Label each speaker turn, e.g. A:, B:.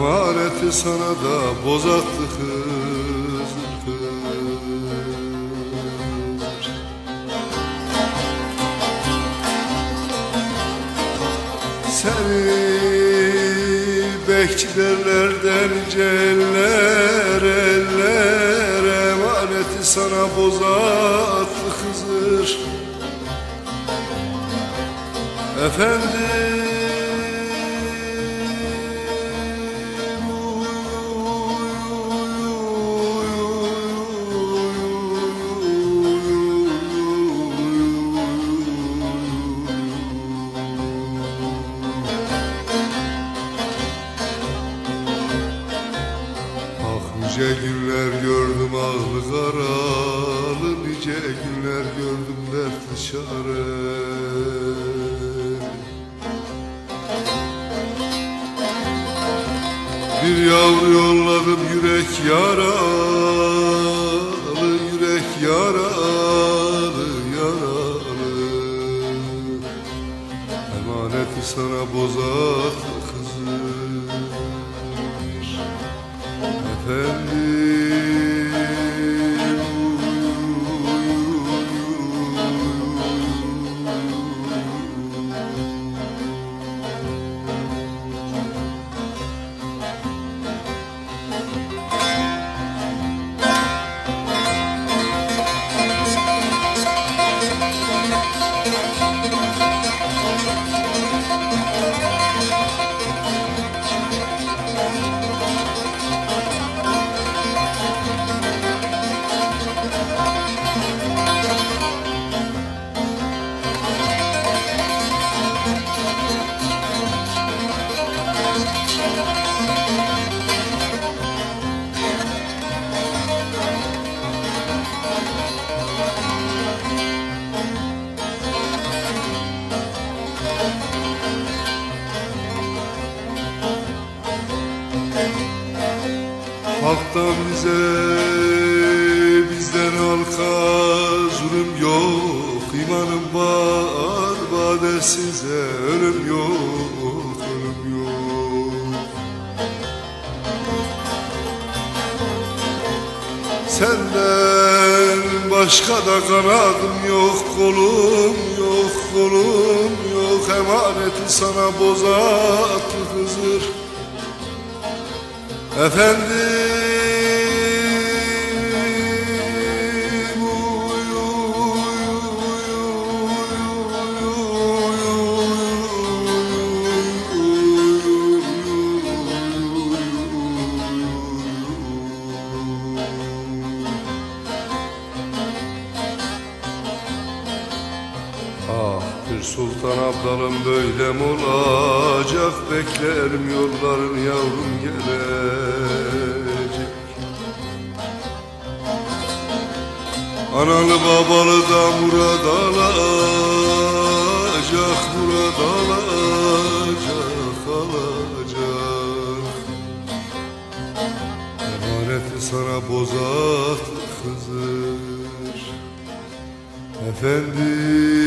A: Emaneti sana da bozattı Hızır Hızır Seni bekçilerlerden celler eller Emaneti sana bozattı Hızır Efendim nice günler gördüm ağlı karalı Nice günler gördüm dertli çare Bir yavru yolladım yürek yaralı Yürek yaralı yaralı. Emaneti sana bozar Halktan bize bizden halka zulüm yok. İmanım var bade size ölüm yok ölüm yok. Senden başka da kanadım yok kolum yok kolum yok. Emaneti sana bozattı Hızır Efendim Ah bir sultan abdalım böyle mi olacak Beklerim yolların yavrum gelecek. Analı babalı da murad alacak Murad alacak. Alacak Emaneti sana bozat Hızır Efendim